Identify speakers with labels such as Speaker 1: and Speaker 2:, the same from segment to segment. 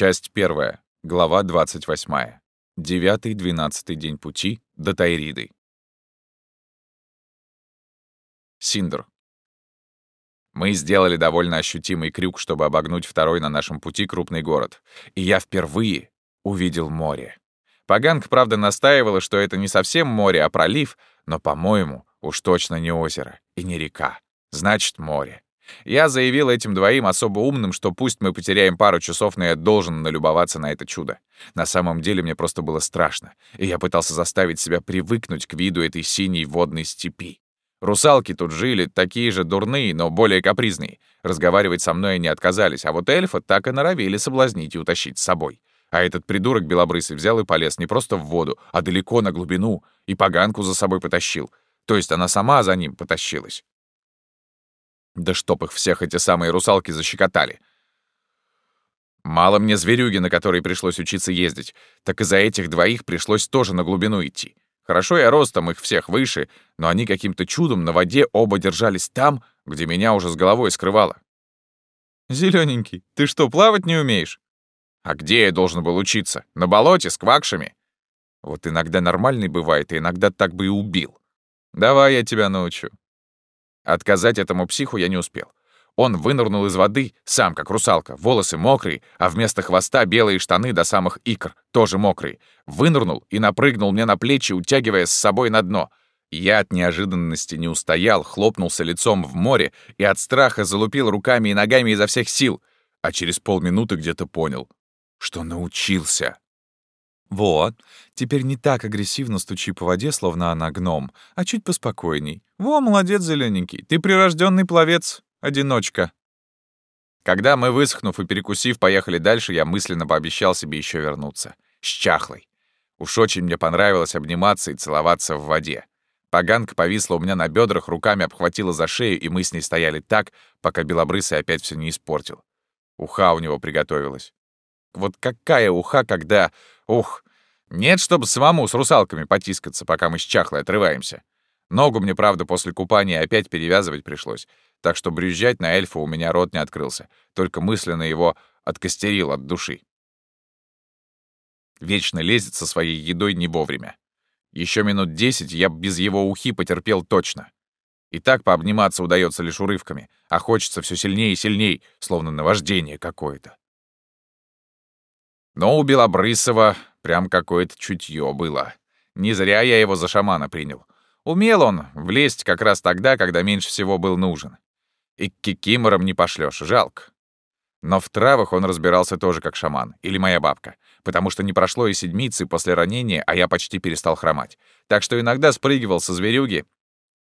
Speaker 1: Часть первая. Глава 28. Девятый-двенадцатый день пути до Тайриды. Синдр. Мы сделали довольно ощутимый крюк, чтобы обогнуть второй на нашем пути крупный город. И я впервые увидел море. Паганг, правда, настаивала, что это не совсем море, а пролив, но, по-моему, уж точно не озеро и не река. Значит, море. Я заявил этим двоим особо умным, что пусть мы потеряем пару часов, но я должен налюбоваться на это чудо. На самом деле мне просто было страшно, и я пытался заставить себя привыкнуть к виду этой синей водной степи. Русалки тут жили, такие же дурные, но более капризные. Разговаривать со мной они отказались, а вот эльфа так и норовили соблазнить и утащить с собой. А этот придурок белобрысый взял и полез не просто в воду, а далеко на глубину, и поганку за собой потащил. То есть она сама за ним потащилась. Да чтоб их всех эти самые русалки защекотали. Мало мне зверюги, на которые пришлось учиться ездить, так и за этих двоих пришлось тоже на глубину идти. Хорошо я ростом их всех выше, но они каким-то чудом на воде оба держались там, где меня уже с головой скрывало. Зелененький, ты что, плавать не умеешь?» «А где я должен был учиться? На болоте с квакшами?» «Вот иногда нормальный бывает, и иногда так бы и убил. Давай я тебя научу». Отказать этому психу я не успел. Он вынырнул из воды, сам как русалка, волосы мокрые, а вместо хвоста белые штаны до самых икр, тоже мокрые. Вынырнул и напрыгнул мне на плечи, утягивая с собой на дно. Я от неожиданности не устоял, хлопнулся лицом в море и от страха залупил руками и ногами изо всех сил, а через полминуты где-то понял, что научился. Вот, теперь не так агрессивно стучи по воде, словно она гном, а чуть поспокойней. Во, молодец, зелененький, ты прирожденный пловец, одиночка. Когда мы, высохнув и перекусив, поехали дальше, я мысленно пообещал себе еще вернуться. С чахлой. Уж очень мне понравилось обниматься и целоваться в воде. Поганка повисла у меня на бедрах, руками обхватила за шею, и мы с ней стояли так, пока Белобрысый опять все не испортил. Уха у него приготовилась. Вот какая уха, когда... Ух, нет, чтобы самому с русалками потискаться, пока мы с чахлой отрываемся. Ногу мне, правда, после купания опять перевязывать пришлось, так что брюзжать на эльфа у меня рот не открылся, только мысленно его откостерил от души. Вечно лезет со своей едой не вовремя. Еще минут десять я без его ухи потерпел точно. И так пообниматься удается лишь урывками, а хочется все сильнее и сильнее, словно наваждение какое-то. Но у Белобрысова прям какое-то чутье было. Не зря я его за шамана принял. Умел он влезть как раз тогда, когда меньше всего был нужен. И к кикиморам не пошлёшь, жалко. Но в травах он разбирался тоже как шаман, или моя бабка, потому что не прошло и седмицы после ранения, а я почти перестал хромать. Так что иногда спрыгивал со зверюги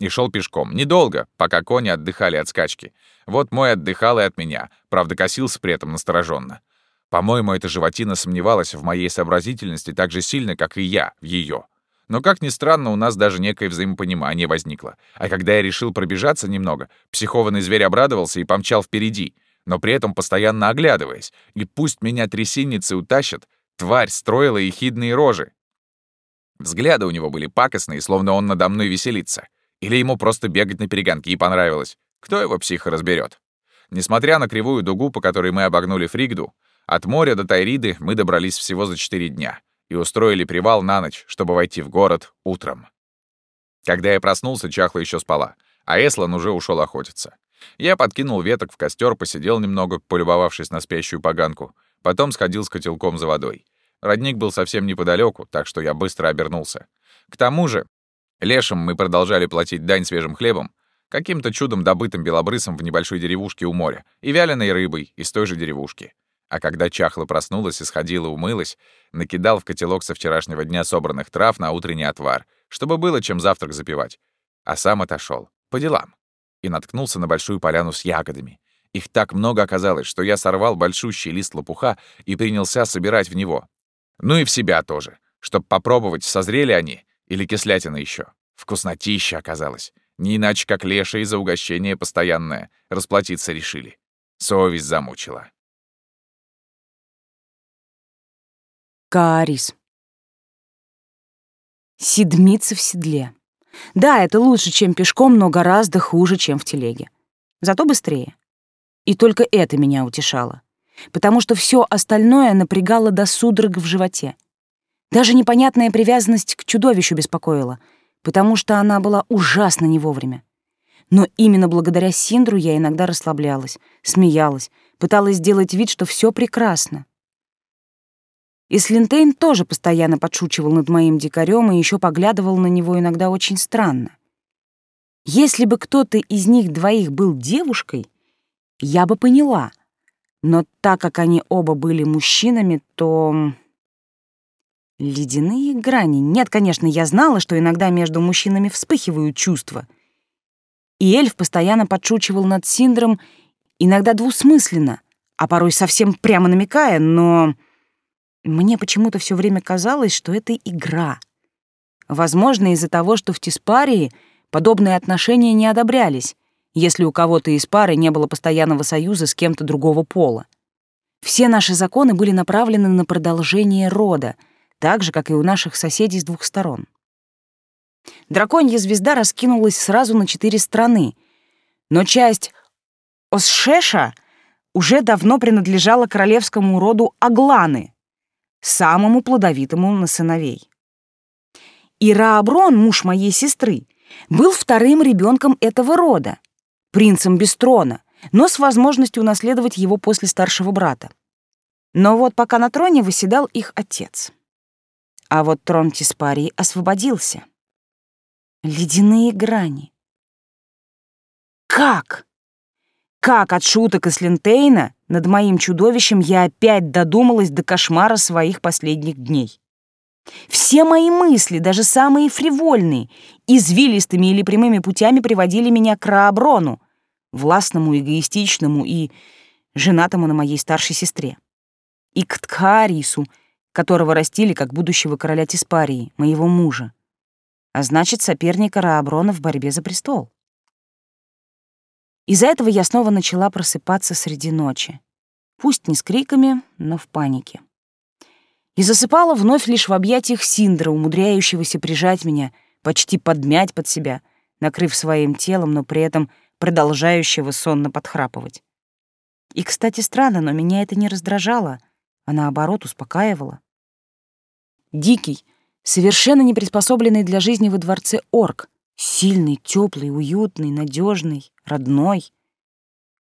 Speaker 1: и шел пешком. Недолго, пока кони отдыхали от скачки. Вот мой отдыхал и от меня, правда, косился при этом настороженно. По-моему, эта животина сомневалась в моей сообразительности так же сильно, как и я в ее. Но, как ни странно, у нас даже некое взаимопонимание возникло. А когда я решил пробежаться немного, психованный зверь обрадовался и помчал впереди, но при этом постоянно оглядываясь. И пусть меня трясинницы утащат, тварь строила ехидные рожи. Взгляды у него были пакостные, словно он надо мной веселится. Или ему просто бегать на перегонки понравилось. Кто его психа разберет? Несмотря на кривую дугу, по которой мы обогнули Фригду, от моря до Тайриды мы добрались всего за четыре дня и устроили привал на ночь, чтобы войти в город утром. Когда я проснулся, Чахла еще спала, а Эслан уже ушел охотиться. Я подкинул веток в костер, посидел немного, полюбовавшись на спящую поганку, потом сходил с котелком за водой. Родник был совсем неподалеку, так что я быстро обернулся. К тому же, лешим мы продолжали платить дань свежим хлебом, каким-то чудом добытым белобрысом в небольшой деревушке у моря, и вяленой рыбой из той же деревушки. А когда чахла проснулась и сходила умылась, накидал в котелок со вчерашнего дня собранных трав на утренний отвар, чтобы было чем завтрак запивать. А сам отошел по делам. И наткнулся на большую поляну с ягодами. Их так много оказалось, что я сорвал большущий лист лопуха и принялся собирать в него. Ну и в себя тоже, чтобы попробовать, созрели они или кислятина еще. Вкуснотища оказалось. Не иначе, как леша из-за угощения постоянное. Расплатиться решили. Совесть замучила.
Speaker 2: Каарис. Седмица в седле. Да, это лучше, чем пешком, но гораздо хуже, чем в телеге. Зато быстрее. И только это меня утешало. потому что все остальное напрягало до судорог в животе. Даже непонятная привязанность к чудовищу беспокоила, потому что она была ужасно не вовремя. Но именно благодаря Синдру я иногда расслаблялась, смеялась, пыталась сделать вид, что все прекрасно. И Слинтейн тоже постоянно подшучивал над моим дикарем и еще поглядывал на него иногда очень странно. Если бы кто-то из них двоих был девушкой, я бы поняла. Но так как они оба были мужчинами, то... Ледяные грани. Нет, конечно, я знала, что иногда между мужчинами вспыхивают чувства. И эльф постоянно подшучивал над Синдром, иногда двусмысленно, а порой совсем прямо намекая, но... Мне почему-то все время казалось, что это игра. Возможно, из-за того, что в Тиспарии подобные отношения не одобрялись, если у кого-то из пары не было постоянного союза с кем-то другого пола. Все наши законы были направлены на продолжение рода, так же, как и у наших соседей с двух сторон. Драконья звезда раскинулась сразу на четыре страны, но часть Осшеша уже давно принадлежала королевскому роду Агланы, самому плодовитому на сыновей. И муж моей сестры, был вторым ребенком этого рода, принцем без трона, но с возможностью унаследовать его после старшего брата. Но вот пока на троне выседал их отец. А вот трон Тиспарии освободился. Ледяные грани. Как? Как от шуток из Лентейна над моим чудовищем я опять додумалась до кошмара своих последних дней? Все мои мысли, даже самые фривольные, извилистыми или прямыми путями приводили меня к Рааброну, властному, эгоистичному и женатому на моей старшей сестре. И к Ткаарису, которого растили как будущего короля Тиспарии, моего мужа. А значит, соперника Рааброна в борьбе за престол. Из-за этого я снова начала просыпаться среди ночи. Пусть не с криками, но в панике. И засыпала вновь лишь в объятиях Синдра, умудряющегося прижать меня, почти подмять под себя, накрыв своим телом, но при этом продолжающего сонно подхрапывать. И, кстати, странно, но меня это не раздражало, а наоборот успокаивало. Дикий, совершенно не приспособленный для жизни во дворце орк, Сильный, теплый, уютный, надежный, родной.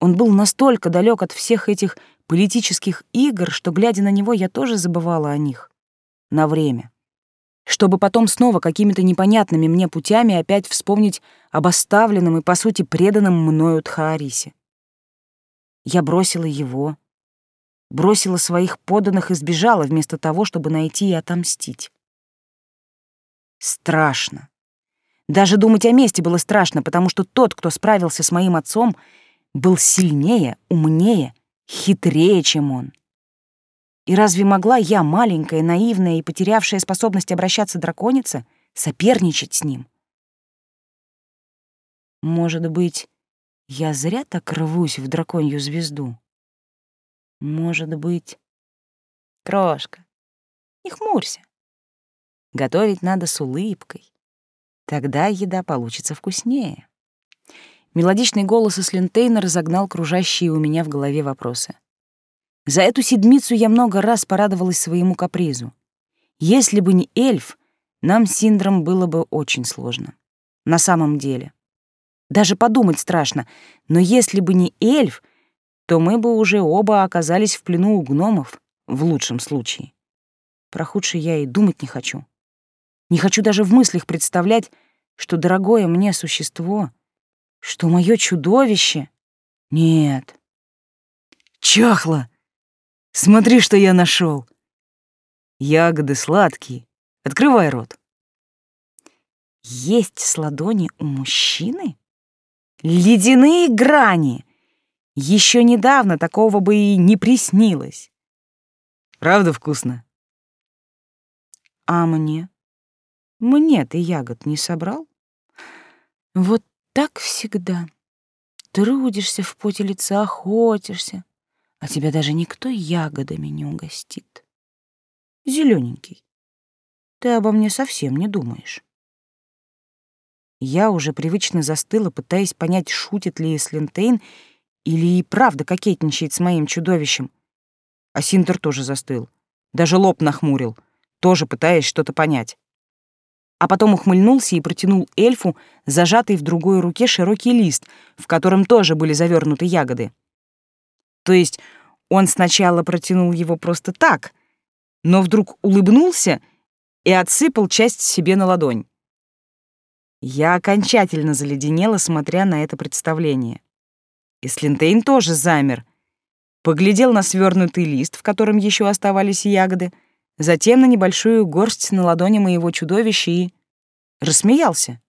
Speaker 2: Он был настолько далек от всех этих политических игр, что, глядя на него, я тоже забывала о них. На время. Чтобы потом снова какими-то непонятными мне путями опять вспомнить об оставленном и, по сути, преданном мною Тхаарисе. Я бросила его, бросила своих подданных и сбежала вместо того, чтобы найти и отомстить. Страшно. Даже думать о мести было страшно, потому что тот, кто справился с моим отцом, был сильнее, умнее, хитрее, чем он. И разве могла я, маленькая, наивная и потерявшая способность обращаться драконица, соперничать с ним? Может быть, я зря так рвусь в драконью звезду? Может быть... Крошка, не хмурься. Готовить надо с улыбкой. Тогда еда получится вкуснее. Мелодичный голос из Лентейна разогнал кружащие у меня в голове вопросы. За эту седмицу я много раз порадовалась своему капризу. Если бы не эльф, нам с Синдром было бы очень сложно. На самом деле. Даже подумать страшно, но если бы не эльф, то мы бы уже оба оказались в плену у гномов, в лучшем случае. Про худшее я и думать не хочу. Не хочу даже в мыслях представлять, что дорогое мне существо, что мое чудовище... Нет. Чахло! Смотри, что я нашел. Ягоды сладкие. Открывай рот. Есть с ладони у мужчины? Ледяные грани! Еще недавно такого бы и не приснилось. Правда вкусно? А мне? Мне ты ягод не собрал? Вот так всегда. Трудишься в поте лица, охотишься, а тебя даже никто ягодами не угостит. Зелененький, ты обо мне совсем не думаешь. Я уже привычно застыла, пытаясь понять, шутит ли Слинтейн или и правда кокетничает с моим чудовищем, А Синдер тоже застыл. Даже лоб нахмурил, тоже пытаясь что-то понять. А потом ухмыльнулся и протянул эльфу зажатый в другой руке широкий лист, в котором тоже были завернуты ягоды. То есть он сначала протянул его просто так, но вдруг улыбнулся и отсыпал часть себе на ладонь. Я окончательно заледенела, смотря на это представление. И Слинтейн тоже замер. Поглядел на свернутый лист, в котором еще оставались ягоды, затем на небольшую горсть на ладони моего чудовища и... рассмеялся.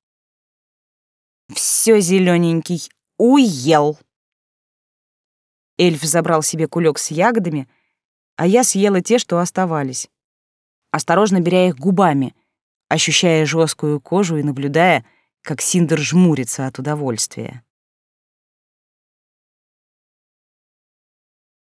Speaker 2: Все зелененький уел. Эльф забрал себе кулек с ягодами, а я съела те, что оставались, осторожно беря их губами, ощущая жесткую кожу и наблюдая, как Синдер жмурится от удовольствия.